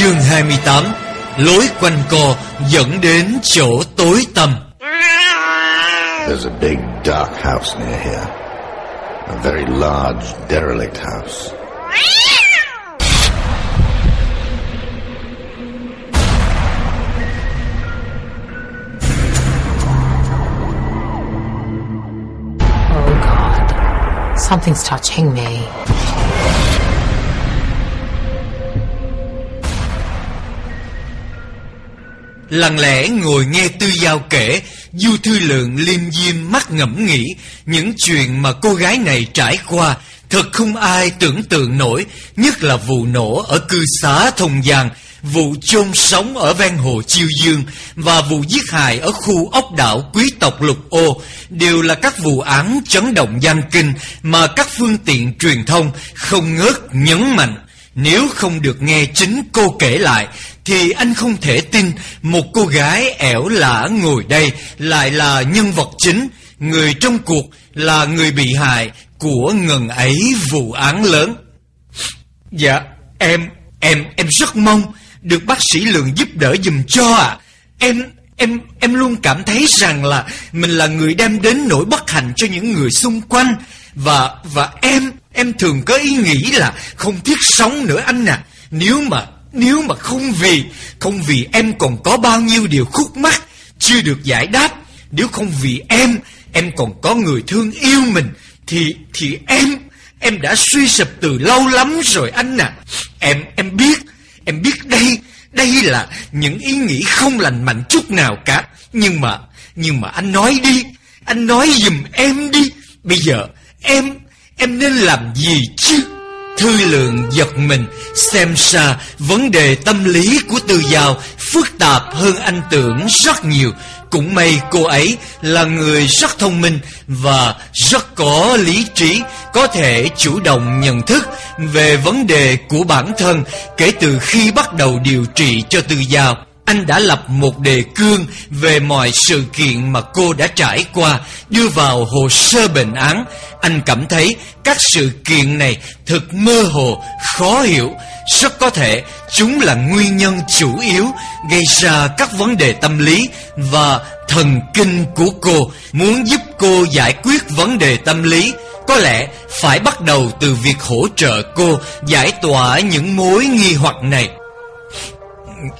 Chương 28 Lối quanh co dẫn đến chỗ tối tăm There's a big dark house near here. A very large derelict house. Oh god. Something's touching me. Lặng lẽ ngồi nghe Tư Giao kể, Du Thư Lượng liêm diêm mắt ngẫm nghĩ, Những chuyện mà cô gái này trải qua Thật không ai tưởng tượng nổi, Nhất là vụ nổ ở cư xá Thông Giang, Vụ chôn sống ở ven hồ Chiêu Dương Và vụ giết hại ở khu ốc đảo quý tộc Lục Ô Đều là các vụ án chấn động gian kinh Mà các phương tiện truyền thông không ngớt nhấn mạnh. Nếu không được nghe chính cô kể lại thì anh không thể tin, Một cô gái ẻo lả ngồi đây Lại là nhân vật chính. Người trong cuộc là người bị hại Của ngần ấy vụ án lớn. Dạ em Em em rất mong Được bác sĩ Lượng giúp đỡ dùm cho ạ. Em em em luôn cảm thấy rằng là Mình là người đem đến nỗi bất hạnh cho những người xung quanh. Và và em Em thường có ý nghĩ là không thiết sống nữa anh à Nếu mà nếu mà không vì Không vì em còn có bao nhiêu điều khúc mắc, Chưa được giải đáp, Nếu không vì em Em còn có người thương yêu mình, Thì thì em Em đã suy sụp từ lâu lắm rồi anh à Em em biết Em biết đây Đây là những ý nghĩ không lành mạnh chút nào cả. Nhưng mà Nhưng mà anh nói đi, Anh nói giùm em đi. Bây giờ em Em nên làm gì chứ? Thư lượng giật mình, Xem ra vấn đề tâm lý của Tư Giao Phức tạp hơn anh tưởng rất nhiều. Cũng may cô ấy là người rất thông minh Và rất có lý trí, Có thể chủ động nhận thức Về vấn đề của bản thân Kể từ khi bắt đầu điều trị cho Tư Giao anh đã lập một đề cương về mọi sự kiện mà cô đã trải qua, đưa vào hồ sơ bệnh án. Anh cảm thấy các sự kiện này thật mơ hồ, khó hiểu. Rất có thể chúng là nguyên nhân chủ yếu gây ra các vấn đề tâm lý và thần kinh của cô. Muốn giúp cô giải quyết vấn đề tâm lý, có lẽ phải bắt đầu từ việc hỗ trợ cô giải tỏa những mối nghi hoặc này.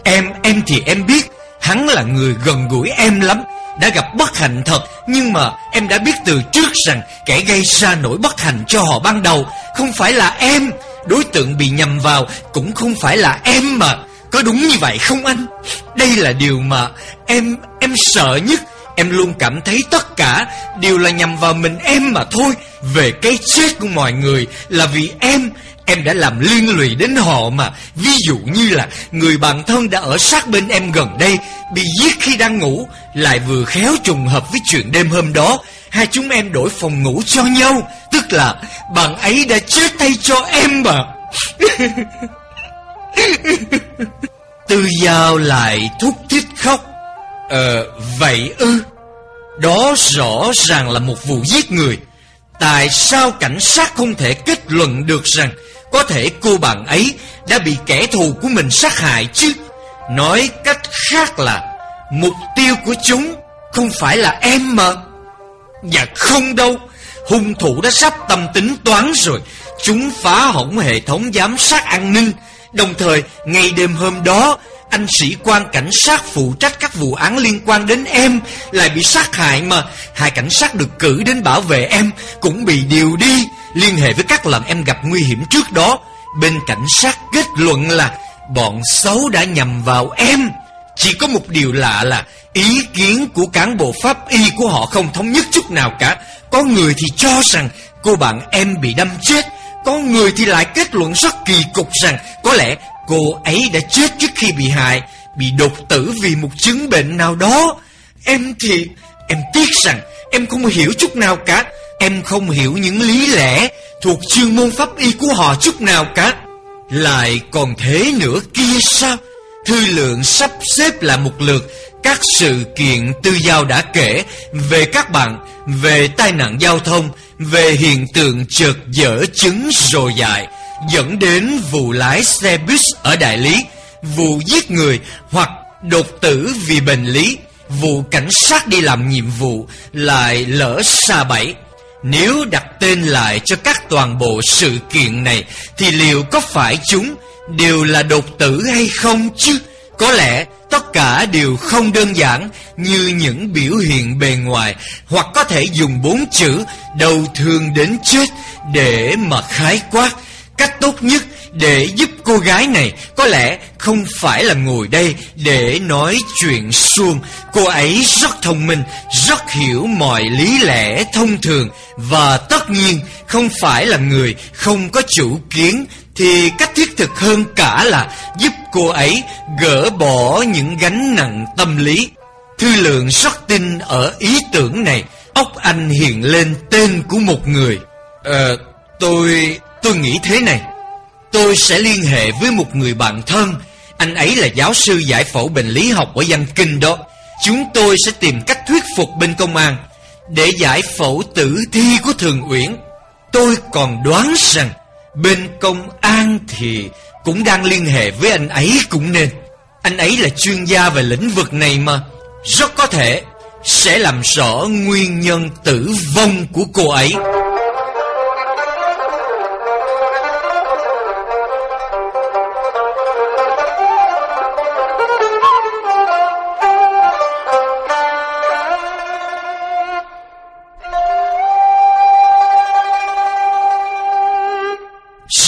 Em, em thì em biết. Hắn là người gần gũi em lắm. Đã gặp bất hạnh thật Nhưng mà em đã biết từ trước rằng Kẻ gây ra nỗi bất hạnh cho họ ban đầu Không phải là em. Đối tượng bị nhầm vào Cũng không phải là em mà. Có đúng như vậy không anh? Đây là điều mà em em sợ nhất. Em luôn cảm thấy tất cả Đều là nhằm vào mình em mà thôi. Về cái chết của mọi người Là vì em. Em đã làm liên lụy đến họ mà. Ví dụ như là Người bạn thân đã ở sát bên em gần đây, Bị giết khi đang ngủ, Lại vừa khéo trùng hợp với chuyện đêm hôm đó. Hai chúng em đổi phòng ngủ cho nhau, Tức là bạn ấy đã chết tay cho em mà. Tư Giao lại thúc thích khóc. Ờ vậy ư? Đó rõ ràng là một vụ giết người. Tại sao cảnh sát không thể kết luận được rằng có thể cô bạn ấy đã bị kẻ thù của mình sát hại chứ? Nói cách khác là, Mục tiêu của chúng không phải là em mà. Dạ không đâu, Hung thủ đã sắp tâm tính toán rồi. Chúng phá hỏng hệ thống giám sát an ninh. Đồng thời, ngày đêm hôm đó anh sĩ quan cảnh sát phụ trách các vụ án liên quan đến em Lại bị sát hại mà Hai cảnh sát được cử đến bảo vệ em Cũng bị điều đi liên hệ với các lần em gặp nguy hiểm trước đó. Bên cảnh sát kết luận là bọn xấu đã nhầm vào em. Chỉ có một điều lạ là ý kiến của cán bộ pháp y của họ không thống nhất chút nào cả. Có người thì cho rằng cô bạn em bị đâm chết. Có người thì lại kết luận rất kỳ cục rằng có lẽ cô ấy đã chết trước khi bị hại, bị đột tử vì một chứng bệnh nào đó. Em thì em tiếc rằng em không hiểu chút nào cả. Em không hiểu những lý lẽ thuộc chuyên môn pháp y của họ chút nào cả. Lại còn thế nữa kia sao? Thư lượng sắp xếp lại một lượt các sự kiện tư giao đã kể về các bạn, về tai nạn giao thông, về hiện tượng chợt dở chứng rồi dại, dẫn đến vụ lái xe bus ở Đại Lý, vụ giết người hoặc đột tử vì bệnh lý, vụ cảnh sát đi làm nhiệm vụ lại lỡ xa bẫy. Nếu đặt tên lại cho các toàn bộ sự kiện này thì liệu có phải chúng đều là đột tử hay không chứ? Có lẽ tất cả đều không đơn giản như những biểu hiện bề ngoài hoặc có thể dùng bốn chữ đầu thương đến chết để mà khái quát. Cách tốt nhất để giúp cô gái này có lẽ không phải là ngồi đây để nói chuyện suông. Cô ấy rất thông minh, rất hiểu mọi lý lẽ thông thường và tất nhiên không phải là người không có chủ kiến thì cách thiết thực hơn cả là giúp cô ấy gỡ bỏ những gánh nặng tâm lý. Thư lượng rất tin ở ý tưởng này. Ốc anh hiện lên tên của một người. Ờ, tôi tôi nghĩ thế này. Tôi sẽ liên hệ với một người bạn thân. Anh ấy là giáo sư giải phẫu bệnh lý học ở Giang Kinh đó. Chúng tôi sẽ tìm cách thuyết phục bên công an Để giải phẫu tử thi của Thường Uyển. Tôi còn đoán rằng Bên công an thì cũng đang liên hệ với anh ấy cũng nên. Anh ấy là chuyên gia về lĩnh vực này mà. Rất có thể sẽ làm rõ nguyên nhân tử vong của cô ấy.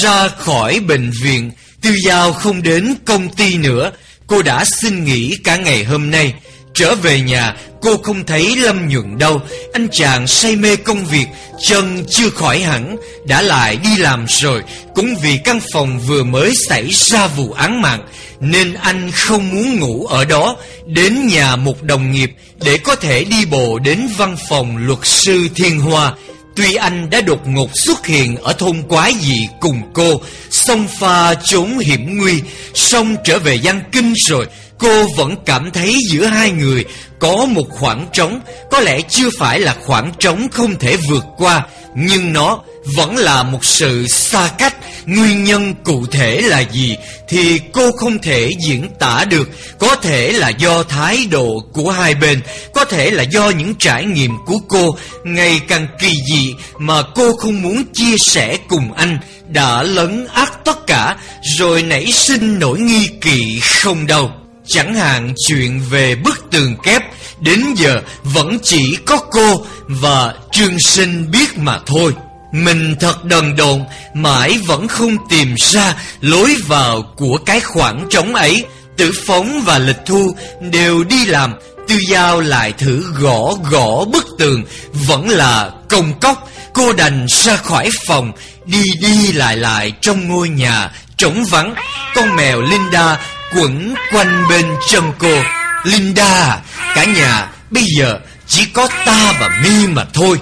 Ra khỏi bệnh viện Tư Giao không đến công ty nữa. Cô đã xin nghỉ cả ngày hôm nay. Trở về nhà, cô không thấy Lâm Nhuận đâu. Anh chàng say mê công việc, Chân chưa khỏi hẳn, Đã lại đi làm rồi. Cũng vì căn phòng vừa mới xảy ra vụ án mạng, Nên anh không muốn ngủ ở đó. Đến nhà một đồng nghiệp Để có thể đi bộ đến văn phòng luật sư Thiên Hoa. Tuy anh đã đột ngột xuất hiện ở thôn quái dị cùng cô, Song pha trốn hiểm nguy Xong trở về Giang Kinh rồi, Cô vẫn cảm thấy giữa hai người có một khoảng trống, Có lẽ chưa phải là khoảng trống không thể vượt qua, Nhưng nó vẫn là một sự xa cách. Nguyên nhân cụ thể là gì Thì cô không thể diễn tả được. Có thể là do thái độ của hai bên, Có thể là do những trải nghiệm của cô. Ngày càng kỳ dị Mà cô không muốn chia sẻ cùng anh Đã lấn át tất cả, Rồi nảy sinh nỗi nghi kỵ không đâu Chẳng hạn chuyện về bức tường kép, Đến giờ vẫn chỉ có cô và Trương Sinh biết mà thôi. Mình thật đần độn, Mãi vẫn không tìm ra lối vào của cái khoảng trống ấy. Tử Phóng và Lịch Thu đều đi làm, Tư Giao lại thử gõ gõ bức tường. Vẫn là công cốc, Cô đành ra khỏi phòng, Đi đi lại lại trong ngôi nhà trống vắng. Con mèo Linda quẩn quanh bên chân cô. Linda, Cả nhà, bây giờ chỉ có ta và mi mà thôi.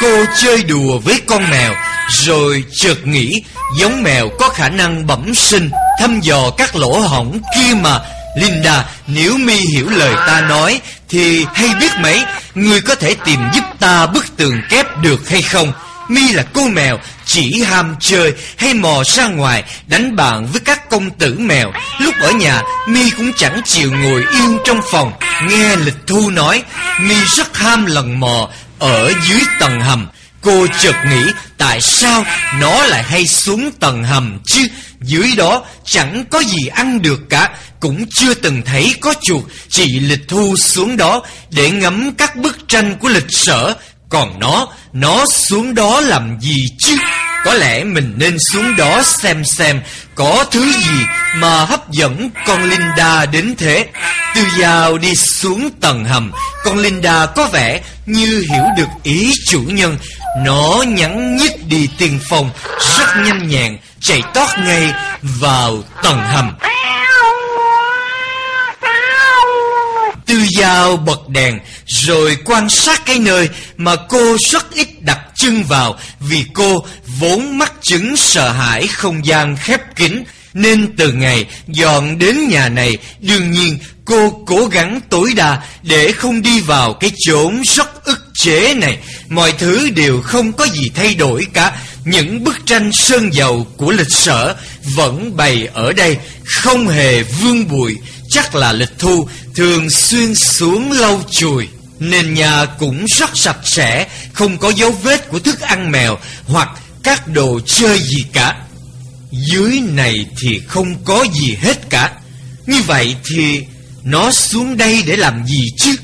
Cô chơi đùa với con mèo Rồi chợt nghĩ Giống mèo có khả năng bẩm sinh Thăm dò các lỗ hỏng kia mà Linda Nếu mi hiểu lời ta nói Thì hay biết mấy Người có thể tìm giúp ta bức tường kép được hay không Mi là cô mèo chỉ ham chơi hay mò ra ngoài đánh bạn với các công tử mèo. Lúc ở nhà, Mi cũng chẳng chịu ngồi yên trong phòng. Nghe Lịch Thu nói, Mi rất ham lần mò ở dưới tầng hầm. Cô chợt nghĩ tại sao nó lại hay xuống tầng hầm chứ Dưới đó chẳng có gì ăn được cả Cũng chưa từng thấy có chuột Chị Lịch Thu xuống đó để ngắm các bức tranh của lịch sở còn nó, nó xuống đó làm gì chứ? Có lẽ mình nên xuống đó xem xem có thứ gì mà hấp dẫn con Linda đến thế. Từ giàu đi xuống tầng hầm, con Linda có vẻ như hiểu được ý chủ nhân. Nó nhắn nhít đi tiền phòng, rất nhanh nhẹn, chạy tót ngay vào tầng hầm. Tư Giao bật đèn rồi quan sát cái nơi mà cô rất ít đặt chân vào vì cô vốn mắc chứng sợ hãi không gian khép kín nên từ ngày dọn đến nhà này, đương nhiên cô cố gắng tối đa để không đi vào cái chốn rất ức chế này. Mọi thứ đều không có gì thay đổi cả. Những bức tranh sơn dầu của lịch sử vẫn bày ở đây, Không hề vương bụi Chắc là lịch thu thường xuyên xuống lâu chùi Nền nhà cũng rất sạch sẽ, Không có dấu vết của thức ăn mèo Hoặc các đồ chơi gì cả. Dưới này thì không có gì hết cả. Như vậy thì nó xuống đây để làm gì chứ?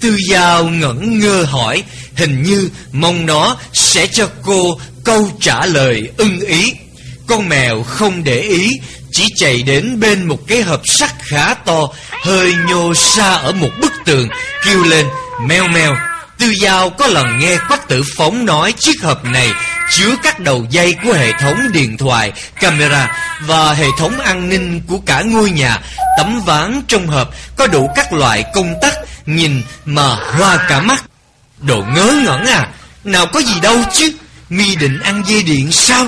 Tư Giao ngẩn ngơ hỏi, Hình như mong nó sẽ cho cô câu trả lời ưng ý. Con mèo không để ý, Chỉ chạy đến bên một cái hộp sắt khá to, Hơi nhô xa ở một bức tường, Kêu lên meo meo Tư Giao có lần nghe Quách Tử Phóng nói chiếc hộp này chứa các đầu dây của hệ thống điện thoại, camera và hệ thống an ninh của cả ngôi nhà. Tấm ván trong hộp có đủ các loại công tắc, nhìn mà hoa cả mắt. Đồ ngớ ngẩn à, nào có gì đâu chứ, mi định ăn dây điện sao?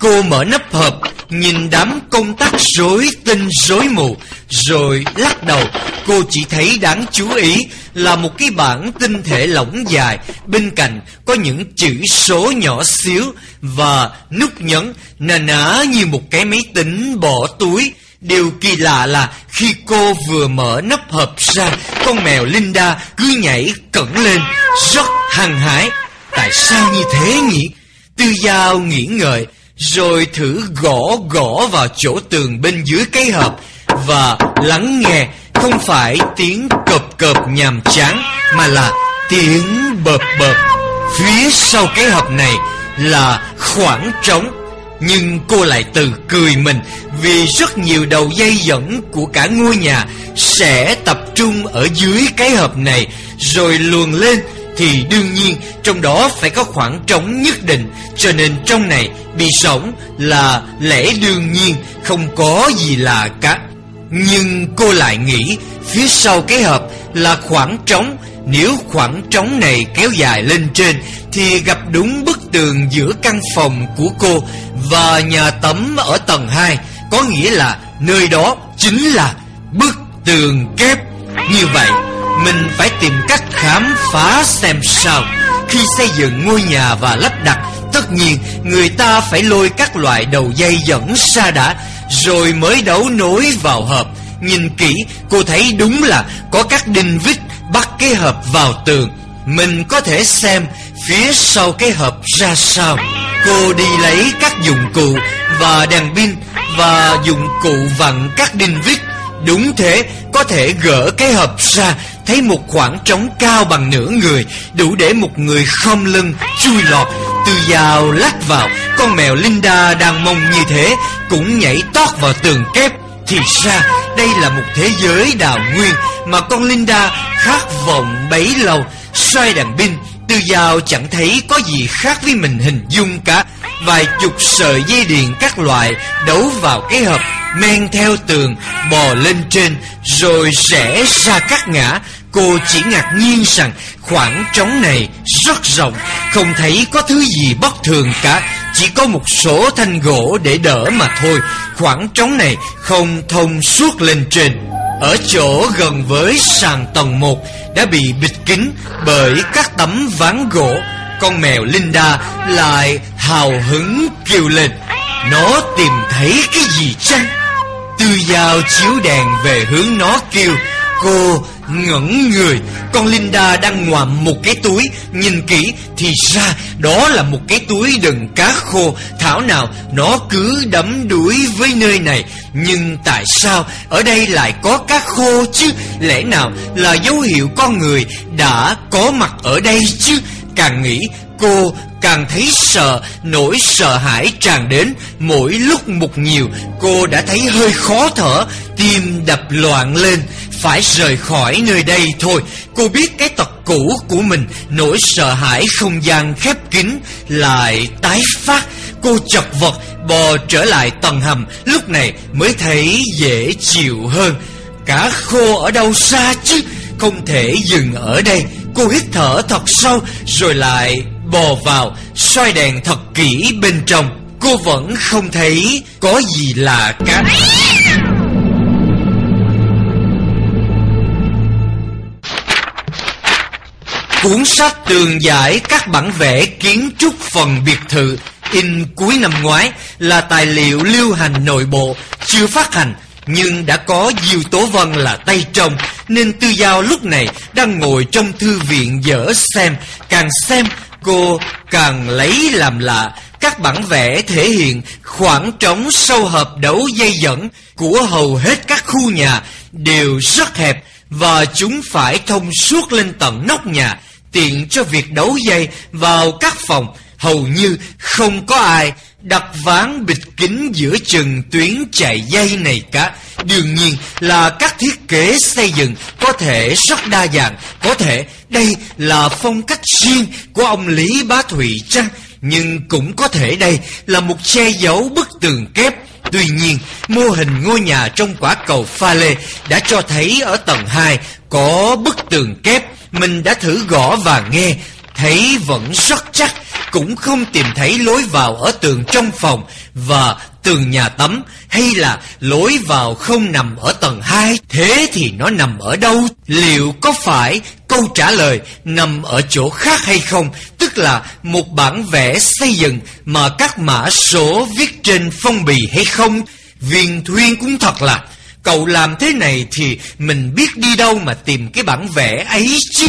Cô mở nắp hộp, nhìn đám công tắc rối tinh rối mù, rồi lắc đầu. Cô chỉ thấy đáng chú ý là một cái bảng tinh thể lỏng dài, bên cạnh có những chữ số nhỏ xíu và nút nhấn nà ná như một cái máy tính bỏ túi. Điều kỳ lạ là khi cô vừa mở nắp hộp ra, con mèo Linda cứ nhảy cẩn lên, rất hăng hái. Tại sao như thế nhỉ? Tư Giao nghĩ ngợi, rồi thử gõ gõ vào chỗ tường bên dưới cái hộp và lắng nghe không phải tiếng cộp cộp nhàm chán, mà là tiếng bợp bợp. Phía sau cái hộp này là khoảng trống nhưng cô lại tự cười mình, vì rất nhiều đầu dây dẫn của cả ngôi nhà sẽ tập trung ở dưới cái hộp này, rồi luồn lên thì đương nhiên trong đó phải có khoảng trống nhất định. Cho nên trong này bị sống là lẽ đương nhiên, không có gì lạ cả. Nhưng cô lại nghĩ phía sau cái hộp là khoảng trống. Nếu khoảng trống này kéo dài lên trên Thì gặp đúng bức tường giữa căn phòng của cô Và nhà tắm ở tầng 2 Có nghĩa là nơi đó chính là bức tường kép. Như vậy mình phải tìm cách khám phá xem sao. Khi xây dựng ngôi nhà và lắp đặt Tất nhiên người ta phải lôi các loại đầu dây dẫn xa đã Rồi mới đấu nối vào hộp. Nhìn kỹ cô thấy đúng là có các đinh vít bắt cái hộp vào tường. Mình có thể xem phía sau cái hộp ra sao. Cô đi lấy các dụng cụ và đèn pin Và dụng cụ vặn các đinh vít. Đúng thế, có thể gỡ cái hộp ra Thấy một khoảng trống cao bằng nửa người, Đủ để một người khom lưng, chui lọt, Từ vào lách vào. Con mèo Linda đang mong như thế, Cũng nhảy tót vào tường kép. Thì ra, đây là một thế giới đào nguyên, Mà con Linda khát vọng bấy lâu. Xoay đàn pin, Từ vào chẳng thấy có gì khác với mình hình dung cả. Vài chục sợi dây điện các loại Đấu vào cái hộp. Men theo tường, Bò lên trên, Rồi rẽ ra các ngã. Cô chỉ ngạc nhiên rằng khoảng trống này rất rộng, Không thấy có thứ gì bất thường cả. Chỉ có một số thanh gỗ để đỡ mà thôi. Khoảng trống này không thông suốt lên trên. Ở chỗ gần với sàn tầng 1 Đã bị bịt kín bởi các tấm ván gỗ. Con mèo Linda lại hào hứng kêu lên. Nó tìm thấy cái gì chăng? Tư dao chiếu đèn về hướng nó kêu, Cô ngẩn người. Con Linda đang ngoạm một cái túi, Nhìn kỹ thì ra đó là một cái túi đựng cá khô. Thảo nào, nó cứ đắm đuối với nơi này. Nhưng tại sao ở đây lại có cá khô chứ? Lẽ nào là dấu hiệu con người đã có mặt ở đây chứ? Càng nghĩ cô càng thấy sợ, Nỗi sợ hãi tràn đến. Mỗi lúc một nhiều, Cô đã thấy hơi khó thở, Tim đập loạn lên. Phải rời khỏi nơi đây thôi. Cô biết cái tật cũ của mình, Nỗi sợ hãi không gian khép kín, Lại tái phát. Cô chật vật, bò trở lại tầng hầm. Lúc này mới thấy dễ chịu hơn. Cả khô ở đâu xa chứ? Không thể dừng ở đây. Cô hít thở thật sâu, Rồi lại bò vào soi đèn thật kỹ bên trong. Cô vẫn không thấy có gì lạ cả. Cuốn sách tường giải các bản vẽ kiến trúc phần biệt thự in cuối năm ngoái là tài liệu lưu hành nội bộ, chưa phát hành nhưng đã có Diêu Tố Vân là tay trong Nên Tư Giao lúc này đang ngồi trong thư viện dở xem Càng xem cô càng lấy làm lạ. Các bản vẽ thể hiện khoảng trống sâu hợp đấu dây dẫn Của hầu hết các khu nhà đều rất hẹp Và chúng phải thông suốt lên tận nóc nhà, Tiện cho việc đấu dây vào các phòng. Hầu như không có ai đặt ván bịt kín giữa chừng tuyến chạy dây này cả. Đương nhiên là các thiết kế xây dựng có thể rất đa dạng, có thể đây là phong cách riêng của ông Lý Bá Thụy chăng? Nhưng cũng có thể đây là một che giấu bức tường kép Tuy nhiên, mô hình ngôi nhà trong quả cầu pha lê đã cho thấy ở tầng 2 có bức tường kép. Mình đã thử gõ và nghe, thấy vẫn rất chắc cũng không tìm thấy lối vào ở tường trong phòng và tường nhà tắm, hay là lối vào không nằm ở tầng 2 thế thì nó nằm ở đâu? Liệu có phải câu trả lời nằm ở chỗ khác hay không? Tức là một bản vẽ xây dựng mà các mã số viết trên phong bì hay không? Viên thuyên cũng thật là, cậu làm thế này thì mình biết đi đâu mà tìm cái bản vẽ ấy chứ.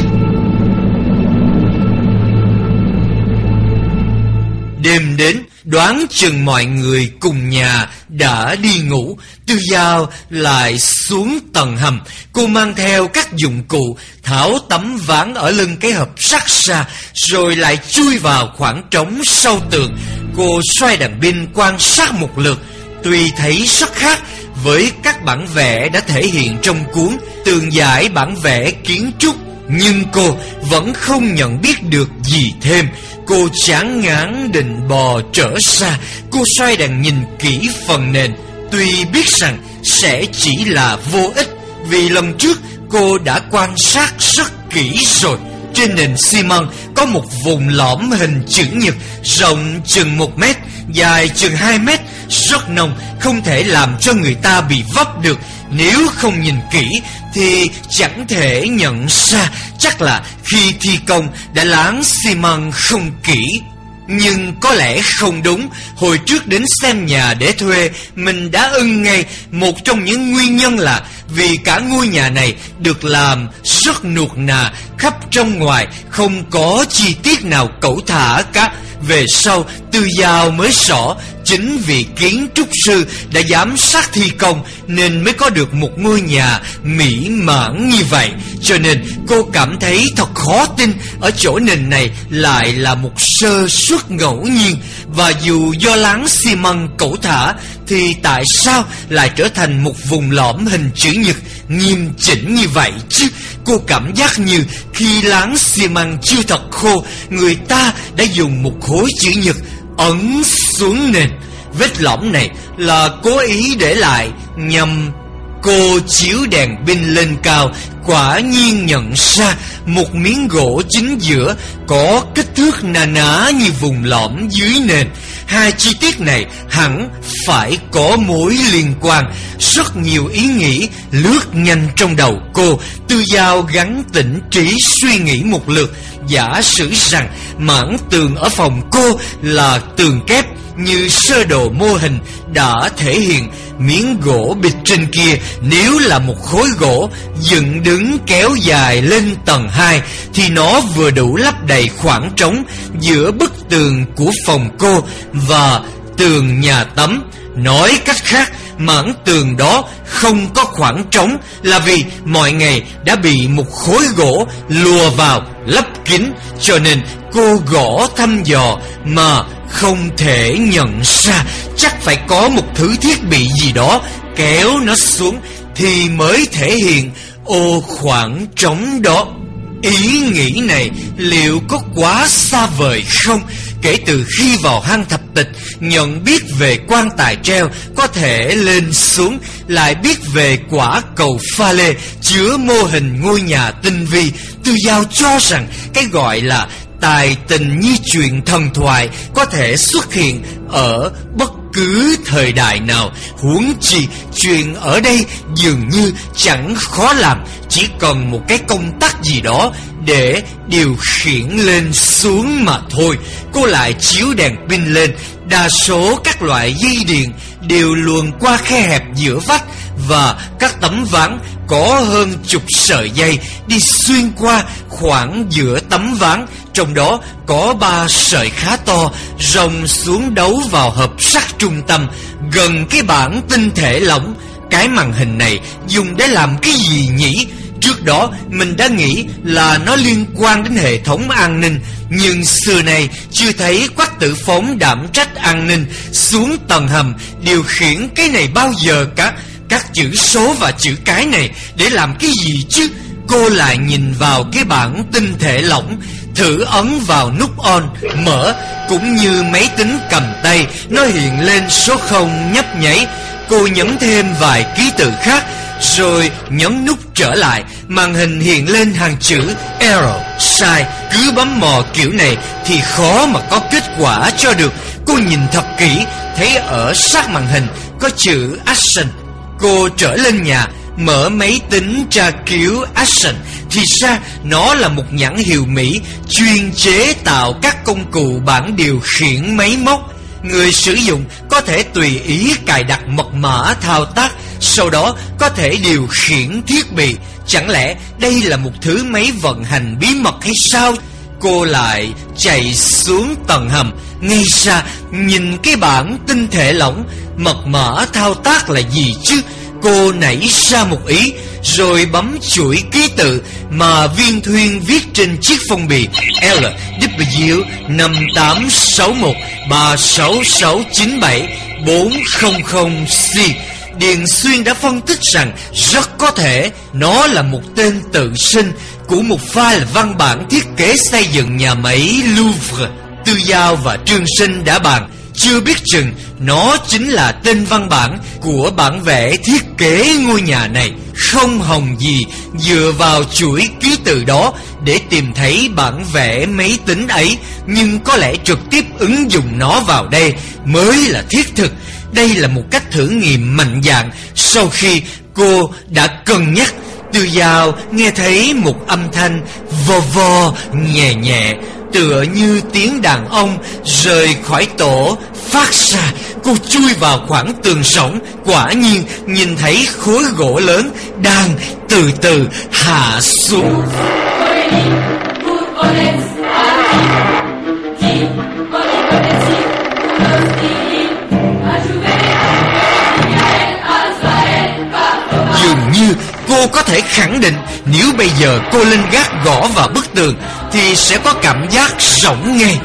Đêm đến, đoán chừng mọi người cùng nhà đã đi ngủ. Tư Giao lại xuống tầng hầm. Cô mang theo các dụng cụ, tháo tấm ván ở lưng cái hộp sắt ra, rồi lại chui vào khoảng trống sau tường. Cô xoay đèn pin quan sát một lượt. Tuy thấy rất khác với các bản vẽ đã thể hiện trong cuốn tường giải bản vẽ kiến trúc nhưng cô vẫn không nhận biết được gì thêm. Cô chán ngán định bò trở xa. Cô xoay đèn nhìn kỹ phần nền. Tuy biết rằng sẽ chỉ là vô ích Vì lần trước cô đã quan sát rất kỹ rồi. Trên nền xi măng có một vùng lõm hình chữ nhật Rộng chừng một mét, dài chừng hai mét Rất nông, không thể làm cho người ta bị vấp được. Nếu không nhìn kỹ thì chẳng thể nhận ra chắc là khi thi công đã láng xi măng không kỹ. Nhưng có lẽ không đúng. Hồi trước đến xem nhà để thuê, Mình đã ưng ngay. Một trong những nguyên nhân là Vì cả ngôi nhà này được làm rất nuột nà, Khắp trong ngoài Không có chi tiết nào cẩu thả cả. Về sau, Tư Giao mới rõ Chính vì kiến trúc sư đã giám sát thi công Nên mới có được một ngôi nhà mỹ mãn như vậy. Cho nên cô cảm thấy thật khó tin, Ở chỗ nền này lại là một sơ suất ngẫu nhiên. Và dù do láng xi măng cẩu thả, Thì tại sao lại trở thành một vùng lõm hình chữ nhật nghiêm chỉnh như vậy chứ? Cô cảm giác như khi láng xi măng chưa thật khô, Người ta đã dùng một khối chữ nhật ấn xuống nền. Vết lõm này là cố ý để lại nhằm Cô chiếu đèn pin lên cao, Quả nhiên nhận ra Một miếng gỗ chính giữa Có kích thước nà ná như vùng lõm dưới nền. Hai chi tiết này hẳn phải có mối liên quan. Rất nhiều ý nghĩ lướt nhanh trong đầu cô, Tư Giao gắn tỉnh trí suy nghĩ một lượt, Giả sử rằng mảng tường ở phòng cô là tường kép như sơ đồ mô hình đã thể hiện miếng gỗ bịt trên kia nếu là một khối gỗ dựng đứng kéo dài lên tầng 2 thì nó vừa đủ lấp đầy khoảng trống giữa bức tường của phòng cô và tường nhà tắm. Nói cách khác, mảng tường đó không có khoảng trống là vì mọi ngày đã bị một khối gỗ lùa vào, lấp kín, cho nên cô gõ thăm dò mà không thể nhận ra Chắc phải có một thứ thiết bị gì đó Kéo nó xuống Thì mới thể hiện ô khoảng trống đó Ý nghĩ này liệu có quá xa vời không? Kể từ khi vào hang thập tịch, Nhận biết về quan tài treo Có thể lên xuống, Lại biết về quả cầu pha lê Chứa mô hình ngôi nhà tinh vi, Tư Giao cho rằng Cái gọi là tài tình như chuyện thần thoại có thể xuất hiện ở bất cứ thời đại nào. Huống chi chuyện ở đây dường như chẳng khó làm, Chỉ cần một cái công tắc gì đó để điều khiển lên xuống mà thôi. Cô lại chiếu đèn pin lên, Đa số các loại dây điện đều luồn qua khe hẹp giữa vách Và các tấm ván có hơn chục sợi dây đi xuyên qua khoảng giữa tấm ván trong đó có ba sợi khá to Rồng xuống đấu vào hợp sắt trung tâm, Gần cái bảng tinh thể lỏng. Cái màn hình này dùng để làm cái gì nhỉ? Trước đó, mình đã nghĩ là nó liên quan đến hệ thống an ninh, Nhưng xưa này chưa thấy quách tử phóng đảm trách an ninh Xuống tầng hầm điều khiển cái này bao giờ cả. Các chữ số và chữ cái này để làm cái gì chứ? Cô lại nhìn vào cái bảng tinh thể lỏng Thử ấn vào nút on, Mở, Cũng như máy tính cầm tay. Nó hiện lên số 0 nhấp nháy. Cô nhấn thêm vài ký tự khác, Rồi nhấn nút trở lại. Màn hình hiện lên hàng chữ Error Sai Cứ bấm mò kiểu này Thì khó mà có kết quả cho được. Cô nhìn thật kỹ, Thấy ở sát màn hình Có chữ Action. Cô trở lên nhà Mở máy tính tra cứu Action Thì ra, nó là một nhãn hiệu Mỹ Chuyên chế tạo các công cụ bản điều khiển máy móc. Người sử dụng có thể tùy ý cài đặt mật mã thao tác, Sau đó có thể điều khiển thiết bị. Chẳng lẽ đây là một thứ máy vận hành bí mật hay sao? Cô lại chạy xuống tầng hầm. Ngay ra, nhìn cái bảng tinh thể lỏng, Mật mã thao tác là gì chứ? Cô nảy ra một ý, Rồi bấm chuỗi ký tự Mà viên thuyên viết trên chiếc phong bì L W 5861 36697 400C Điền Xuyên đã phân tích rằng Rất có thể Nó là một tên tự sinh Của một file văn bản thiết kế xây dựng nhà máy Louvre, Tư Giao và Trương Sinh đã bàn chưa biết chừng, nó chính là tên văn bản của bản vẽ thiết kế ngôi nhà này. Không hồng gì, dựa vào chuỗi ký tự đó để tìm thấy bản vẽ máy tính ấy. Nhưng có lẽ trực tiếp ứng dụng nó vào đây mới là thiết thực. Đây là một cách thử nghiệm mạnh dạn sau khi cô đã cân nhắc. Từ dào nghe thấy một âm thanh vò vò nhẹ nhẹ, Tựa như tiếng đàn ông rời khỏi tổ phát ra, Cô chui vào khoảng tường rỗng, Quả nhiên nhìn thấy khối gỗ lớn Đang từ từ hạ xuống. Dường như cô có thể khẳng định Nếu bây giờ cô lên gác gõ vào bức tường Thì sẽ có cảm giác rỗng ngay,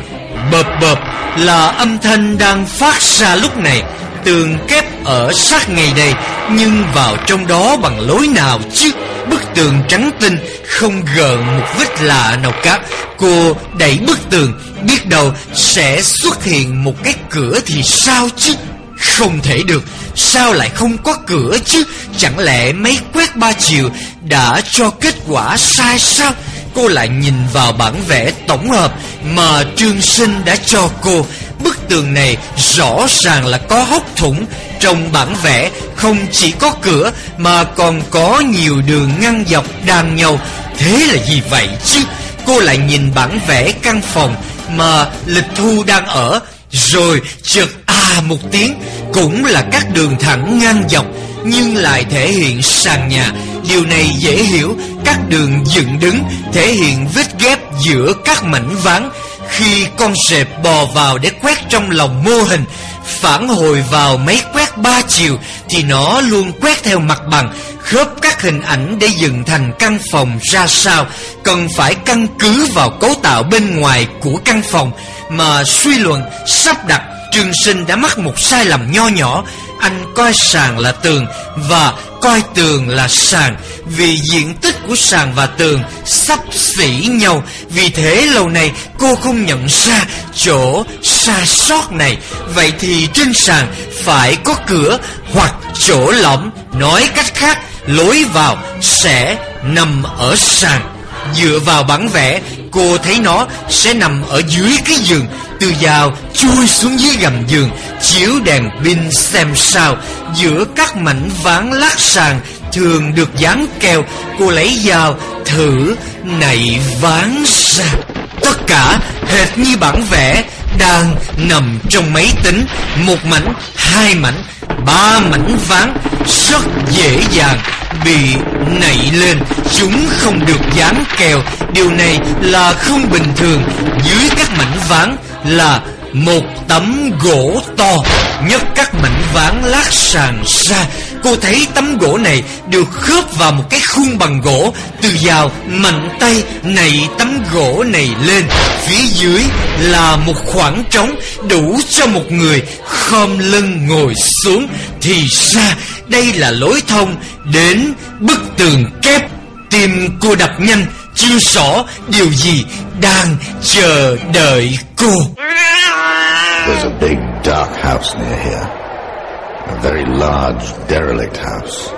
Bợp bợp là âm thanh đang phát ra lúc này, Tường kép ở sát ngày đây, Nhưng vào trong đó bằng lối nào chứ? Bức tường trắng tinh, Không gợn một vết lạ nào cả. Cô đẩy bức tường, Biết đâu sẽ xuất hiện một cái cửa thì sao chứ? Không thể được, Sao lại không có cửa chứ? Chẳng lẽ mấy quét ba chiều Đã cho kết quả sai sao? Cô lại nhìn vào bản vẽ tổng hợp Mà Trương Sinh đã cho cô. Bức tường này rõ ràng là có hốc thủng. Trong bản vẽ không chỉ có cửa Mà còn có nhiều đường ngăn dọc đan nhau. Thế là gì vậy chứ? Cô lại nhìn bản vẽ căn phòng Mà Lịch Thu đang ở. Rồi chợt à một tiếng, Cũng là các đường thẳng ngang dọc Nhưng lại thể hiện sàn nhà. Điều này dễ hiểu, Các đường dựng đứng, Thể hiện vết ghép giữa các mảnh ván. Khi con sệp bò vào để quét trong lòng mô hình, Phản hồi vào máy quét ba chiều, Thì nó luôn quét theo mặt bằng, Khớp các hình ảnh để dựng thành căn phòng ra sao. Cần phải căn cứ vào cấu tạo bên ngoài của căn phòng. Mà suy luận sắp đặt Trường sinh đã mắc một sai lầm nho nhỏ. Anh coi sàn là tường Và coi tường là sàn, Vì diện tích của sàn và tường sắp xỉ nhau. Vì thế lâu nay cô không nhận ra chỗ sai sót này. Vậy thì trên sàn phải có cửa hoặc chỗ lõm. Nói cách khác, lối vào sẽ nằm ở sàn. Dựa vào bản vẽ, Cô thấy nó sẽ nằm ở dưới cái giường. Từ vào chui xuống dưới gầm giường Chiếu đèn pin xem sao. Giữa các mảnh ván lát sàn Thường được dán keo Cô lấy vào thử nảy ván ra. Tất cả hệt như bản vẽ đang nằm trong máy tính. Một mảnh, hai mảnh, ba mảnh ván Rất dễ dàng bị nảy lên. Chúng không được dán kèo Điều này là không bình thường. Dưới các mảnh ván là một tấm gỗ to, nhấc các mảnh ván lát sàn ra. Cô thấy tấm gỗ này được khớp vào một cái khung bằng gỗ. Từ vào mạnh tay nảy tấm gỗ này lên. Phía dưới là một khoảng trống đủ cho một người khom lưng ngồi xuống. Thì ra, đây là lối thông đến bức tường kép Tim cô đập nhanh. Chưa rõ điều gì đang chờ đợi cô There's a big dark house near here. A very large derelict house.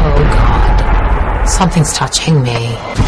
Oh god. Something's touching me.